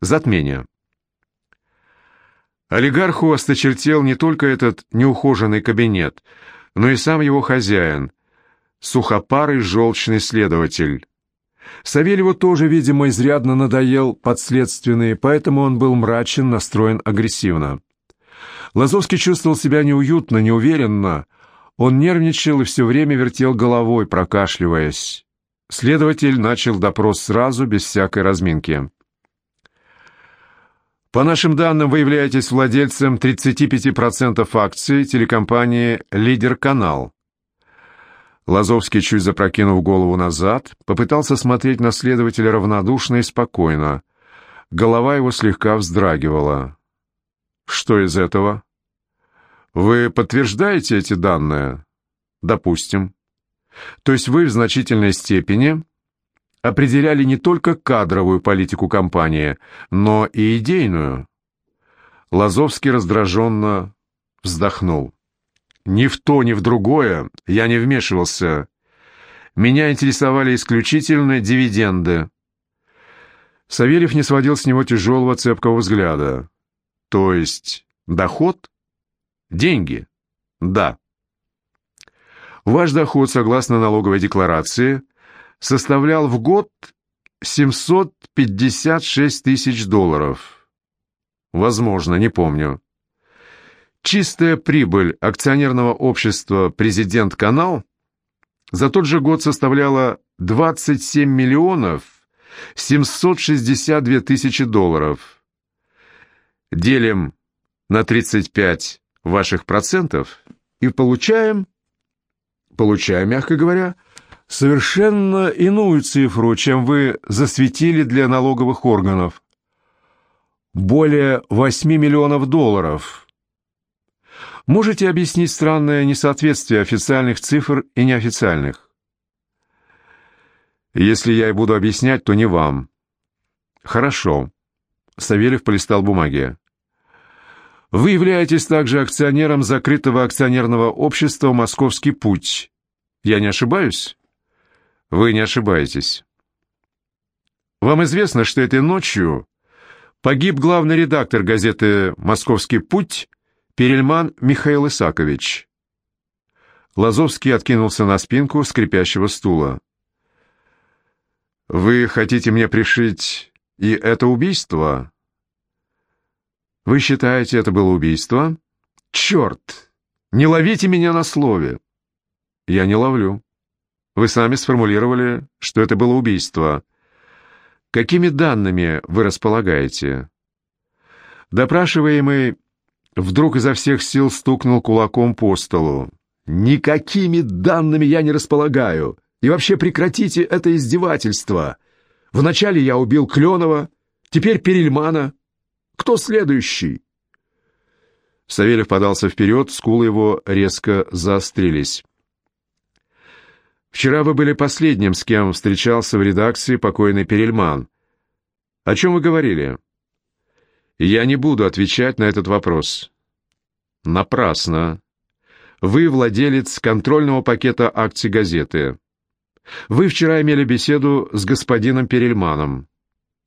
Затмение. Олигарху осточертел не только этот неухоженный кабинет, но и сам его хозяин, сухопарый желчный следователь. Савельеву тоже, видимо, изрядно надоел подследственный, поэтому он был мрачен, настроен агрессивно. Лазовский чувствовал себя неуютно, неуверенно. Он нервничал и все время вертел головой, прокашливаясь. Следователь начал допрос сразу, без всякой разминки. По нашим данным, вы являетесь владельцем 35% акций телекомпании «Лидер Канал». Лазовский, чуть запрокинув голову назад, попытался смотреть на следователя равнодушно и спокойно. Голова его слегка вздрагивала. «Что из этого?» «Вы подтверждаете эти данные?» «Допустим». «То есть вы в значительной степени определяли не только кадровую политику компании, но и идейную. Лазовский раздраженно вздохнул. «Ни в то, ни в другое я не вмешивался. Меня интересовали исключительно дивиденды». Савельев не сводил с него тяжелого цепкого взгляда. «То есть доход? Деньги?» «Да». «Ваш доход, согласно налоговой декларации, — составлял в год 756 тысяч долларов. Возможно, не помню. Чистая прибыль акционерного общества «Президент Канал» за тот же год составляла 27 миллионов 762 тысячи долларов. Делим на 35 ваших процентов и получаем, получаем, мягко говоря, совершенно иную цифру, чем вы засветили для налоговых органов. Более 8 миллионов долларов. Можете объяснить странное несоответствие официальных цифр и неофициальных? Если я и буду объяснять, то не вам. Хорошо. Савельев полистал бумаги. Вы являетесь также акционером закрытого акционерного общества «Московский путь». Я не ошибаюсь? Вы не ошибаетесь. Вам известно, что этой ночью погиб главный редактор газеты «Московский путь» Перельман Михаил Исакович. Лазовский откинулся на спинку скрипящего стула. «Вы хотите мне пришить и это убийство?» «Вы считаете, это было убийство?» «Черт! Не ловите меня на слове!» «Я не ловлю. Вы сами сформулировали, что это было убийство. Какими данными вы располагаете? Допрашиваемый вдруг изо всех сил стукнул кулаком по столу. «Никакими данными я не располагаю. И вообще прекратите это издевательство. Вначале я убил Кленова, теперь Перельмана. Кто следующий?» Савельев подался вперед, скулы его резко заострились. Вчера вы были последним, с кем встречался в редакции покойный Перельман. О чем вы говорили? Я не буду отвечать на этот вопрос. Напрасно. Вы владелец контрольного пакета акций газеты. Вы вчера имели беседу с господином Перельманом.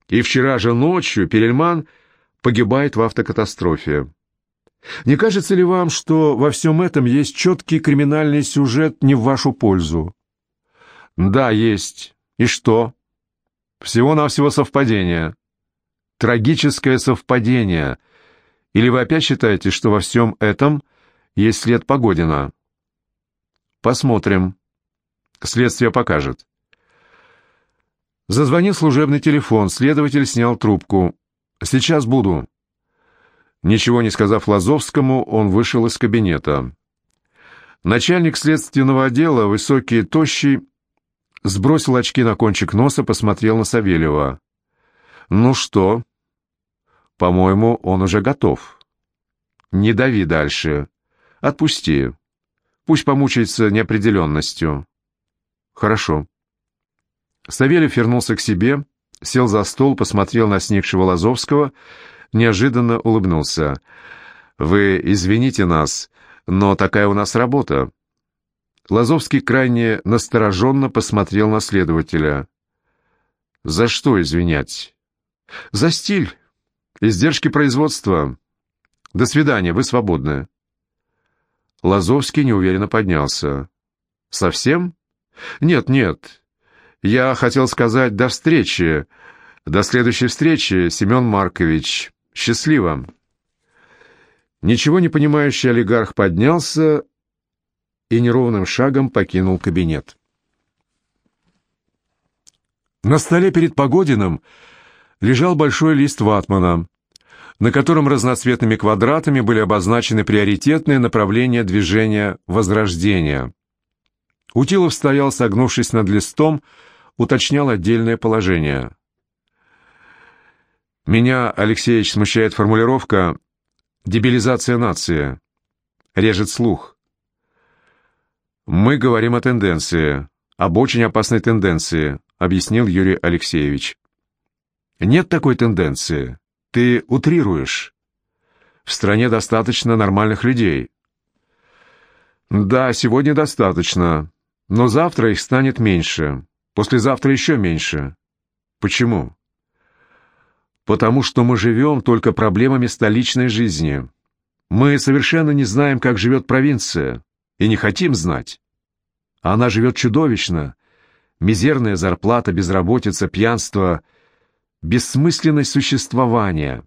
И вчера же ночью Перельман погибает в автокатастрофе. Не кажется ли вам, что во всем этом есть четкий криминальный сюжет не в вашу пользу? Да, есть. И что? Всего-навсего совпадение. Трагическое совпадение. Или вы опять считаете, что во всем этом есть след Погодина? Посмотрим. Следствие покажет. Зазвонил служебный телефон, следователь снял трубку. «Сейчас буду». Ничего не сказав Лазовскому, он вышел из кабинета. Начальник следственного отдела, высокий и тощий, сбросил очки на кончик носа, посмотрел на Савельева. «Ну что?» «По-моему, он уже готов». «Не дави дальше. Отпусти. Пусть помучается неопределенностью». «Хорошо». Савельев вернулся к себе, сел за стол, посмотрел на сникшего Лазовского, неожиданно улыбнулся. «Вы извините нас, но такая у нас работа. Лазовский крайне настороженно посмотрел на следователя. «За что извинять?» «За стиль, Издержки производства. До свидания, вы свободны. Лазовский неуверенно поднялся. Совсем? Нет, нет. Я хотел сказать до встречи. До следующей встречи, Семен Маркович. Счастливо. Ничего не понимающий олигарх поднялся и неровным шагом покинул кабинет. На столе перед Погодиным лежал большой лист ватмана, на котором разноцветными квадратами были обозначены приоритетные направления движения возрождения. Утилов стоял, согнувшись над листом, уточнял отдельное положение. «Меня, Алексеевич, смущает формулировка «дебилизация нации». Режет слух. Мы говорим о тенденции, об очень опасной тенденции, объяснил Юрий Алексеевич. Нет такой тенденции. Ты утрируешь. В стране достаточно нормальных людей. Да, сегодня достаточно, но завтра их станет меньше, послезавтра еще меньше. Почему? Потому что мы живем только проблемами столичной жизни. Мы совершенно не знаем, как живет провинция, и не хотим знать. Она живет чудовищно, мизерная зарплата, безработица, пьянство, бессмысленность существования.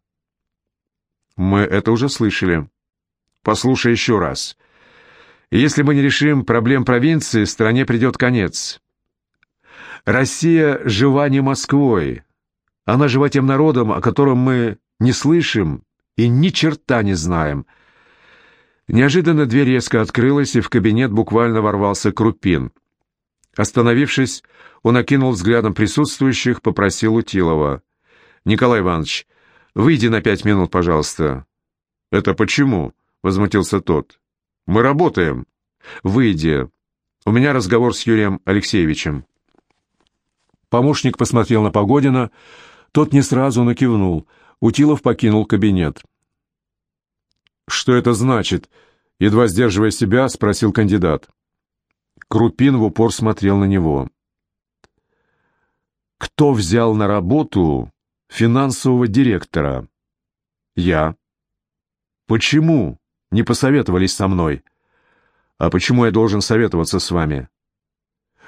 Мы это уже слышали. Послушай еще раз. Если мы не решим проблем провинции, стране придет конец. Россия жива не Москвой. Она жива тем народом, о котором мы не слышим и ни черта не знаем. Неожиданно дверь резко открылась, и в кабинет буквально ворвался Крупин — Остановившись, он окинул взглядом присутствующих, попросил Утилова. «Николай Иванович, выйди на пять минут, пожалуйста». «Это почему?» — возмутился тот. «Мы работаем». «Выйди. У меня разговор с Юрием Алексеевичем». Помощник посмотрел на Погодина. Тот не сразу накивнул. Утилов покинул кабинет. «Что это значит?» — едва сдерживая себя, спросил кандидат. Крупин в упор смотрел на него. «Кто взял на работу финансового директора?» «Я». «Почему не посоветовались со мной?» «А почему я должен советоваться с вами?»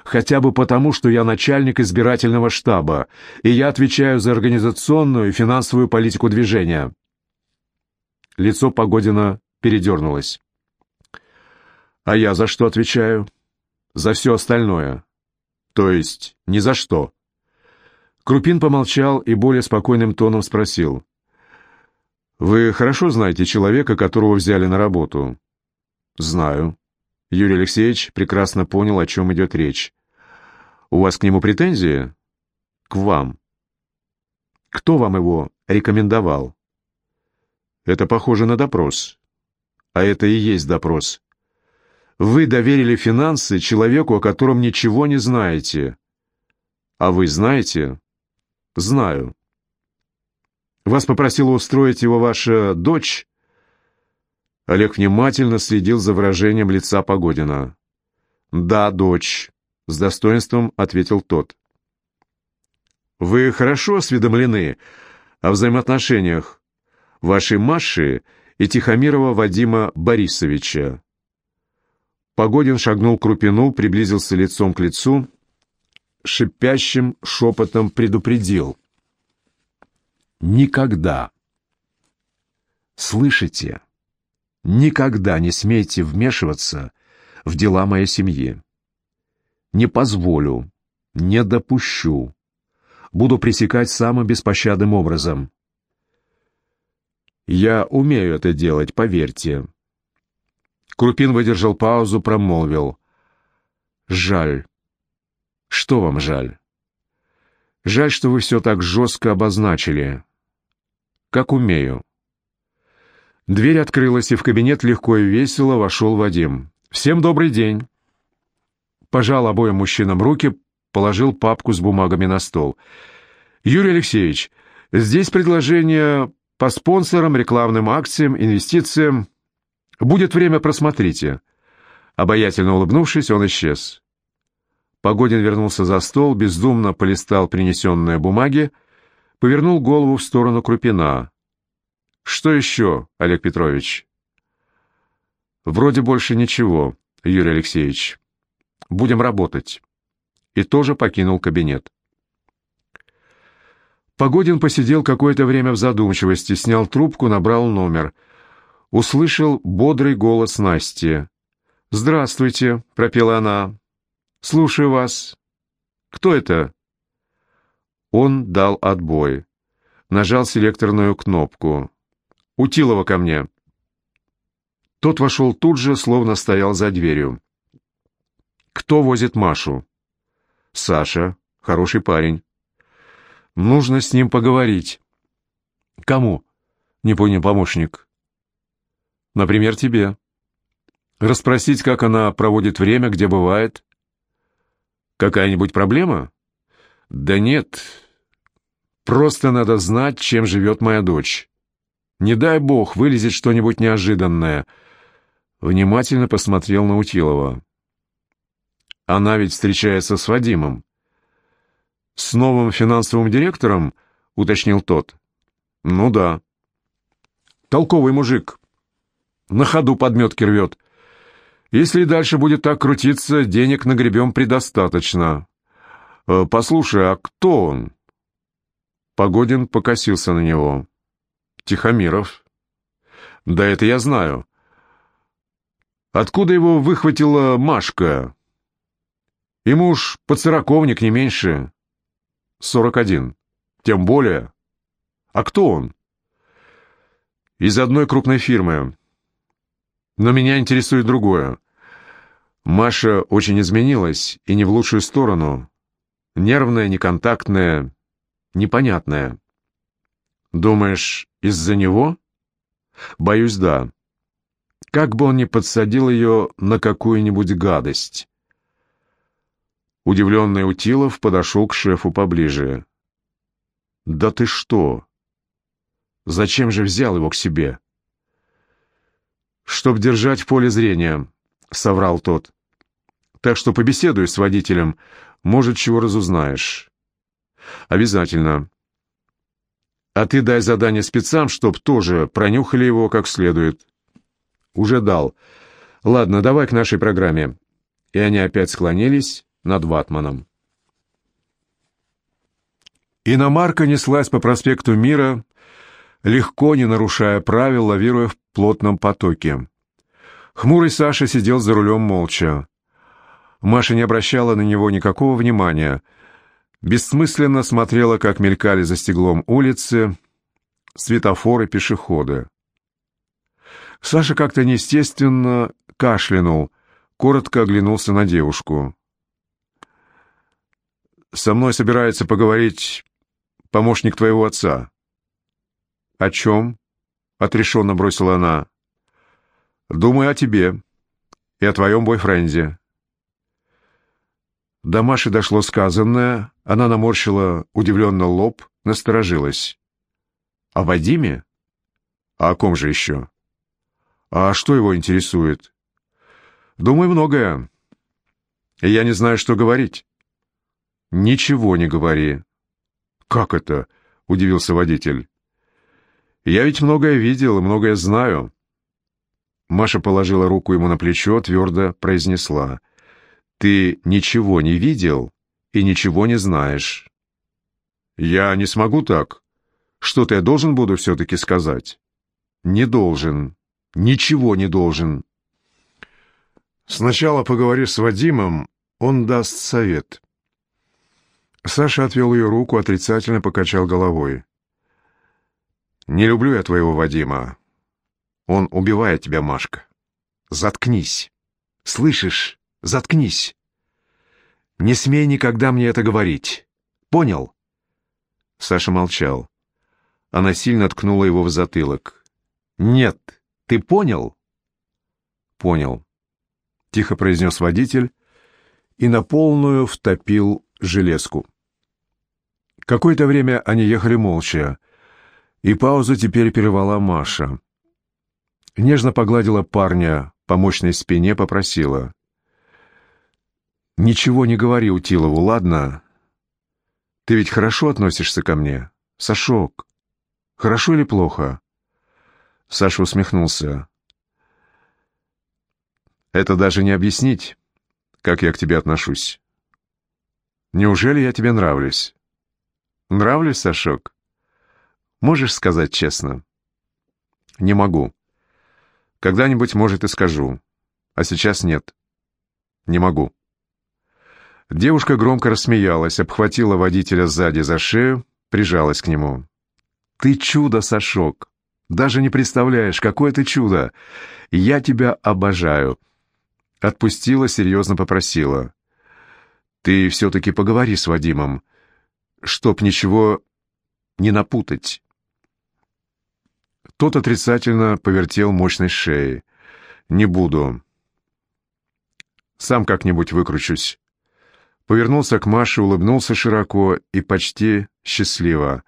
«Хотя бы потому, что я начальник избирательного штаба, и я отвечаю за организационную и финансовую политику движения». Лицо Погодина передернулось. «А я за что отвечаю?» за все остальное. То есть ни за что. Крупин помолчал и более спокойным тоном спросил. «Вы хорошо знаете человека, которого взяли на работу?» «Знаю». Юрий Алексеевич прекрасно понял, о чем идет речь. «У вас к нему претензии?» «К вам». «Кто вам его рекомендовал?» «Это похоже на допрос». «А это и есть допрос. Вы доверили финансы человеку, о котором ничего не знаете. А вы знаете? Знаю. Вас попросила устроить его ваша дочь? Олег внимательно следил за выражением лица Погодина. «Да, дочь», — с достоинством ответил тот. «Вы хорошо осведомлены о взаимоотношениях вашей Маши и Тихомирова Вадима Борисовича?» Погодин шагнул к Крупину, приблизился лицом к лицу, шипящим шепотом предупредил. «Никогда, слышите, никогда не смейте вмешиваться в дела моей семьи. Не позволю, не допущу. Буду пресекать самым беспощадным образом. Я умею это делать, поверьте». Крупин выдержал паузу, промолвил. «Жаль». «Что вам жаль?» «Жаль, что вы все так жестко обозначили. Как умею». Дверь открылась, и в кабинет легко и весело вошел Вадим. «Всем добрый день!» Пожал обоим мужчинам руки, положил папку с бумагами на стол. «Юрий Алексеевич, здесь предложение по спонсорам, рекламным акциям, инвестициям. «Будет время, просмотрите». Обаятельно улыбнувшись, он исчез. Погодин вернулся за стол, бездумно полистал принесенные бумаги, повернул голову в сторону Крупина. Что еще, Олег Петрович? Вроде больше ничего, Юрий Алексеевич. Будем работать. И тоже покинул кабинет. Погодин посидел какое-то время в задумчивости, снял трубку, набрал номер. Услышал бодрый голос Насти. «Здравствуйте», — пропела она. «Слушаю вас. Кто это?» Он дал отбой. Нажал селекторную кнопку. «Утилова ко мне». Тот вошел тут же, словно стоял за дверью. «Кто возит Машу?» «Саша. Хороший парень». Нужно с ним поговорить. Кому? Не понял помощник. Например, тебе. Расспросить, как она проводит время, где бывает. Какая-нибудь проблема? Да нет. Просто надо знать, чем живет моя дочь. Не дай бог, вылезет что-нибудь неожиданное. Внимательно посмотрел на Утилова. Она ведь встречается с Вадимом. «С новым финансовым директором?» — уточнил тот. «Ну да». «Толковый мужик. На ходу подметки рвет. Если и дальше будет так крутиться, денег нагребем предостаточно. Э, послушай, а кто он?» Погодин покосился на него. «Тихомиров». «Да это я знаю». «Откуда его выхватила Машка?» «Ему уж подсороковник, не меньше». Сорок один. Тем более. А кто он? Из одной крупной фирмы. Но меня интересует другое. Маша очень изменилась, и не в лучшую сторону. Нервная, неконтактная, непонятная. Думаешь, из-за него? Боюсь, да. Как бы он ни подсадил ее на какую-нибудь гадость. Удивленный Утилов подошел к шефу поближе. «Да ты что? Зачем же взял его к себе?» «Чтоб держать в поле зрения», — соврал тот. «Так что побеседуй с водителем, может, чего разузнаешь». «Обязательно». «А ты дай задание спецам, чтоб тоже пронюхали его как следует». «Уже дал. Ладно, давай к нашей программе». И они опять склонились, над Ватманом. Иномарка неслась по проспекту Мира, легко, не нарушая правил, лавируя в плотном потоке. Хмурый Саша сидел за рулем молча. Маша не обращала на него никакого внимания, бессмысленно смотрела, как мелькали за стеклом улицы, светофоры, пешеходы. Саша как-то неестественно кашлянул, коротко оглянулся на девушку. Со мной собирается поговорить помощник твоего отца». «О чем?» — отрешенно бросила она. «Думаю о тебе и о твоем бойфренде». До Маши дошло сказанное, она наморщила удивленно лоб, насторожилась. «О Вадиме? А о ком же еще? А что его интересует?» «Думаю, многое. И я не знаю, что говорить». «Ничего не говори». «Как это?» — удивился водитель. «Я ведь многое видел и многое знаю». Маша положила руку ему на плечо, твердо произнесла. «Ты ничего не видел и ничего не знаешь». «Я не смогу так. Что-то я должен буду все-таки сказать». «Не должен. Ничего не должен». «Сначала поговоришь с Вадимом, он даст совет». Саша отвел ее руку, отрицательно покачал головой. «Не люблю я твоего Вадима. Он убивает тебя, Машка. Заткнись. Слышишь? Заткнись. Не смей никогда мне это говорить. Понял?» Саша молчал. Она сильно ткнула его в затылок. «Нет, ты понял?» «Понял», — тихо произнес водитель и на полную втопил железку. Какое-то время они ехали молча, и паузу теперь перервала Маша. Нежно погладила парня по мощной спине, попросила. «Ничего не говори Утилову, ладно? Ты ведь хорошо относишься ко мне, Сашок? Хорошо или плохо?» Саша усмехнулся. «Это даже не объяснить, как я к тебе отношусь. Неужели я тебе нравлюсь?» «Нравлюсь, Сашок? Можешь сказать честно?» «Не могу. Когда-нибудь, может, и скажу. А сейчас нет. Не могу». Девушка громко рассмеялась, обхватила водителя сзади за шею, прижалась к нему. «Ты чудо, Сашок! Даже не представляешь, какое ты чудо! Я тебя обожаю!» Отпустила, серьезно попросила. «Ты все-таки поговори с Вадимом, чтоб ничего не напутать». Тот отрицательно повертел мощной шеей. «Не буду. Сам как-нибудь выкручусь повернулся к Маше, улыбнулся широко и почти счастливо.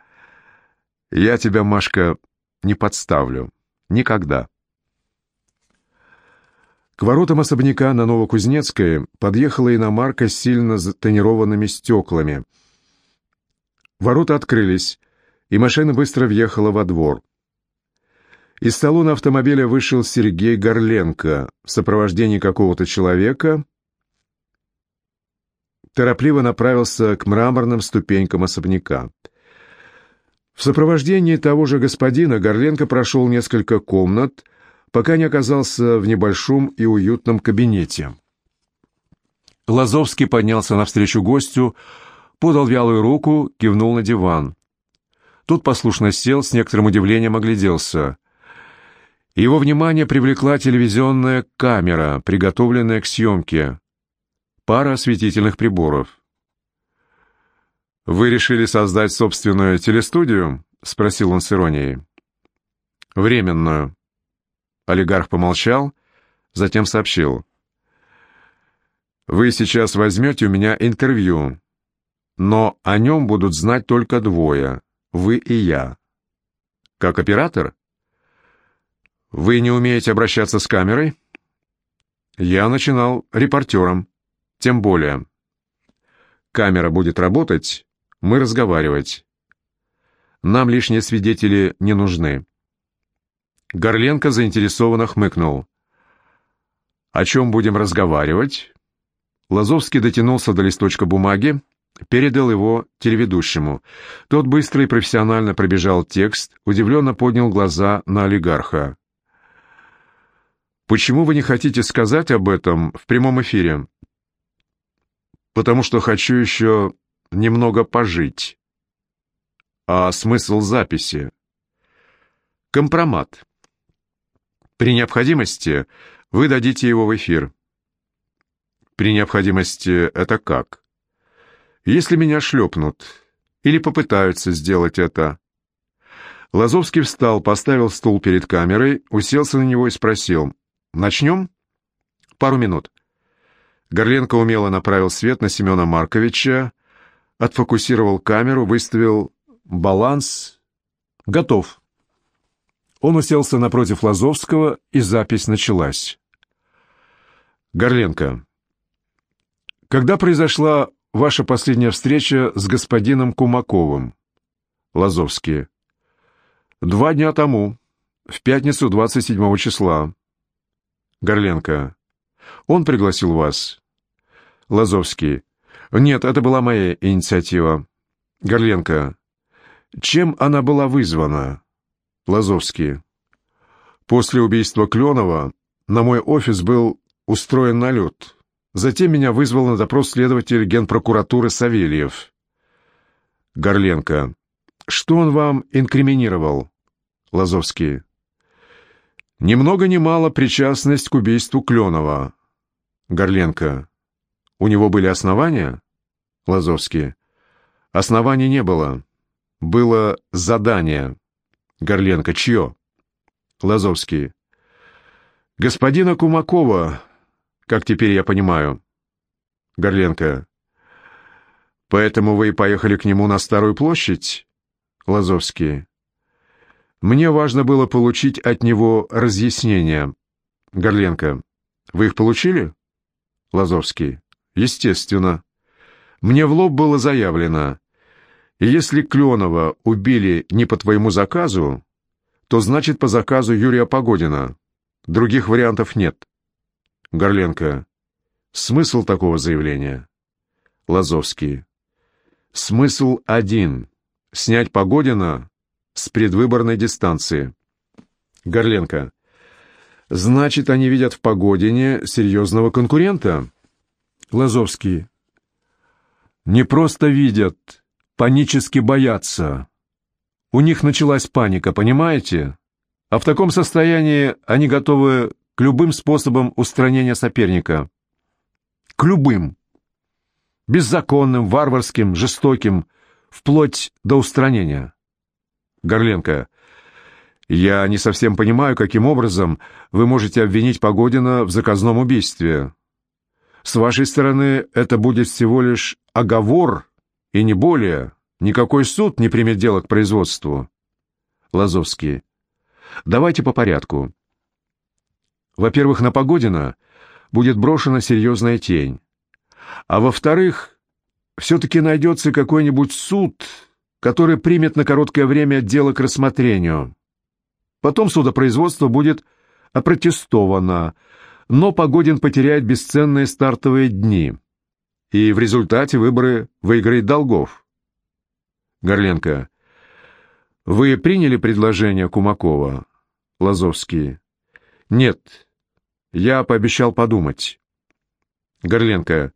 «Я тебя, Машка, не подставлю. Никогда». К воротам особняка на Новокузнецкой подъехала иномарка с сильно затонированными стеклами. Ворота открылись, и машина быстро въехала во двор. Из салона автомобиля вышел Сергей Горленко в сопровождении какого-то человека — торопливо направился к мраморным ступенькам особняка. В сопровождении того же господина Горленко прошел несколько комнат, пока не оказался в небольшом и уютном кабинете. Лазовский поднялся навстречу гостю, подал вялую руку, кивнул на диван. Тот послушно сел, с некоторым удивлением огляделся. Его внимание привлекла телевизионная камера, приготовленная к съемке пара осветительных приборов. «Вы решили создать собственную телестудию?» — спросил он с иронией. «Временную». Олигарх помолчал, затем сообщил. «Вы сейчас возьмете у меня интервью, но о нем будут знать только двое, вы и я. Как оператор? Вы не умеете обращаться с камерой?» Я начинал репортером. Тем более. Камера будет работать, мы разговаривать. Нам лишние свидетели не нужны. Горленко заинтересованно хмыкнул. «О чем будем разговаривать?» Лазовский дотянулся до листочка бумаги, передал его телеведущему. Тот быстро и профессионально пробежал текст, удивленно поднял глаза на олигарха. «Почему вы не хотите сказать об этом в прямом эфире?» потому что хочу еще немного пожить. А смысл записи? Компромат. При необходимости вы дадите его в эфир. При необходимости это как? Если меня шлепнут или попытаются сделать это. Лазовский встал, поставил стул перед камерой, уселся на него и спросил. «Начнем?» «Пару минут». Горленко умело направил свет на Семена Марковича, отфокусировал камеру, выставил баланс. Готов. Он уселся напротив Лазовского, и запись началась. Горленко. Когда произошла ваша последняя встреча с господином Кумаковым? Лазовский. Два дня тому, в пятницу 27 числа. Горленко. Он пригласил вас. Лазовский. Нет, это была моя инициатива. Горленко. Чем она была вызвана? Лазовский. После убийства Кленова на мой офис был устроен налет. Затем меня вызвал на допрос следователь генпрокуратуры Савельев. Горленко. Что он вам инкриминировал? Лазовский. Ни много ни мало причастность к убийству Кленова. Горленко. У него были основания? Лазовский. Оснований не было. Было задание. Горленко. Чье? Лазовский. Господина Кумакова, как теперь я понимаю. Горленко. Поэтому вы и поехали к нему на Старую площадь? Лазовский. Мне важно было получить от него разъяснения. Горленко. Вы их получили? Лазовский. Естественно. Мне в лоб было заявлено, если Кленова убили не по твоему заказу, то значит по заказу Юрия Погодина. Других вариантов нет. Горленко. Смысл такого заявления? Лазовский. Смысл один. Снять Погодина с предвыборной дистанции. Горленко. Значит, они видят в Погодине серьезного конкурента? Лазовский. Не просто видят, панически боятся. У них началась паника, понимаете? А в таком состоянии они готовы к любым способам устранения соперника. К любым. Беззаконным, варварским, жестоким, вплоть до устранения. Горленко. Я не совсем понимаю, каким образом вы можете обвинить Погодина в заказном убийстве. С вашей стороны это будет всего лишь оговор и не более. Никакой суд не примет дело к производству. Лазовский. Давайте по порядку. Во-первых, на Погодина будет брошена серьезная тень. А во-вторых, все-таки найдется какой-нибудь суд, который примет на короткое время дело к рассмотрению. Потом судопроизводство будет опротестовано, но Погодин потеряет бесценные стартовые дни, и в результате выборы выиграет Долгов. Горленко. Вы приняли предложение Кумакова? Лазовский. Нет. Я пообещал подумать. Горленко.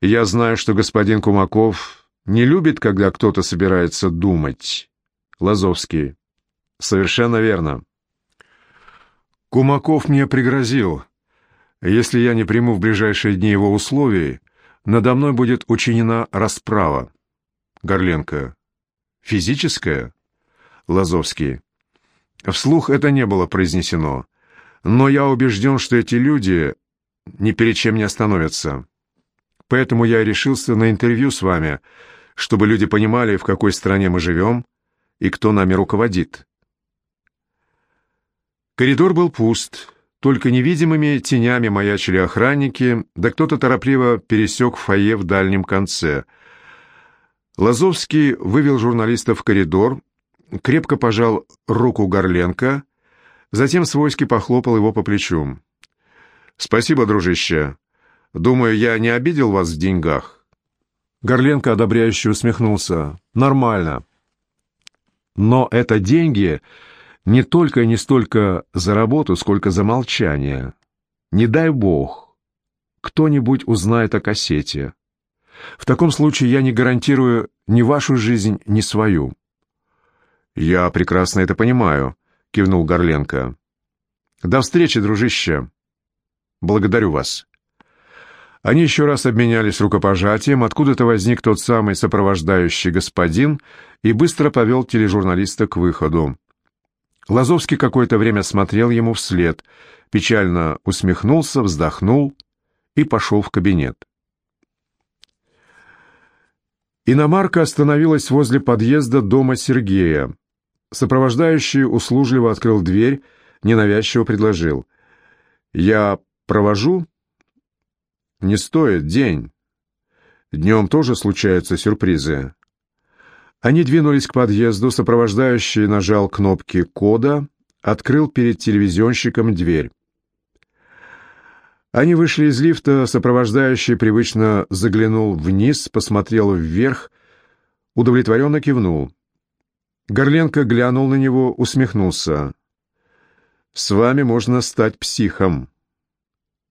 Я знаю, что господин Кумаков не любит, когда кто-то собирается думать. Лазовский. Совершенно верно. Кумаков мне пригрозил. Если я не приму в ближайшие дни его условий, надо мной будет учинена расправа. Горленко. Физическая? Лазовский. Вслух это не было произнесено, но я убежден, что эти люди ни перед чем не остановятся. Поэтому я решился на интервью с вами, чтобы люди понимали, в какой стране мы живем и кто нами руководит. Коридор был пуст, только невидимыми тенями маячили охранники, да кто-то торопливо пересек фойе в дальнем конце. Лазовский вывел журналиста в коридор, крепко пожал руку Горленко, затем свойски похлопал его по плечу. «Спасибо, дружище. Думаю, я не обидел вас в деньгах?» Горленко одобряюще усмехнулся. «Нормально. Но это деньги...» Не только и не столько за работу, сколько за молчание. Не дай бог, кто-нибудь узнает о кассете. В таком случае я не гарантирую ни вашу жизнь, ни свою. «Я прекрасно это понимаю», — кивнул Горленко. «До встречи, дружище. Благодарю вас». Они еще раз обменялись рукопожатием, откуда-то возник тот самый сопровождающий господин и быстро повел тележурналиста к выходу. Лазовский какое-то время смотрел ему вслед, печально усмехнулся, вздохнул и пошел в кабинет. Иномарка остановилась возле подъезда дома Сергея. Сопровождающий услужливо открыл дверь, ненавязчиво предложил. «Я провожу?» «Не стоит, день. Днем тоже случаются сюрпризы. Они двинулись к подъезду, сопровождающий нажал кнопки кода, открыл перед телевизионщиком дверь. Они вышли из лифта, сопровождающий привычно заглянул вниз, посмотрел вверх, удовлетворенно кивнул. Горленко глянул на него, усмехнулся. «С вами можно стать психом».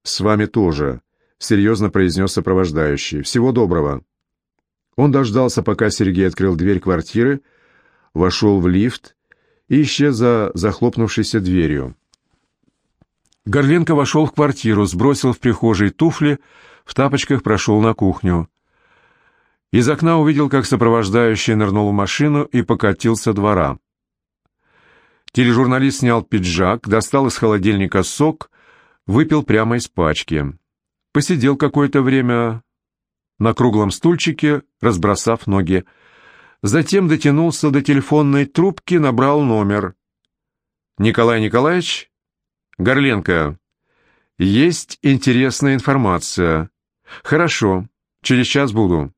«С вами тоже», — серьезно произнес сопровождающий. «Всего доброго». Он дождался, пока Сергей открыл дверь квартиры, вошел в лифт и исчез за захлопнувшейся дверью. Горленко вошел в квартиру, сбросил в прихожей туфли, в тапочках прошел на кухню. Из окна увидел, как сопровождающий нырнул в машину и покатился двора. Тележурналист снял пиджак, достал из холодильника сок, выпил прямо из пачки. Посидел какое-то время, на круглом стульчике, разбросав ноги. Затем дотянулся до телефонной трубки, набрал номер. «Николай Николаевич?» «Горленко. Есть интересная информация. Хорошо, через час буду».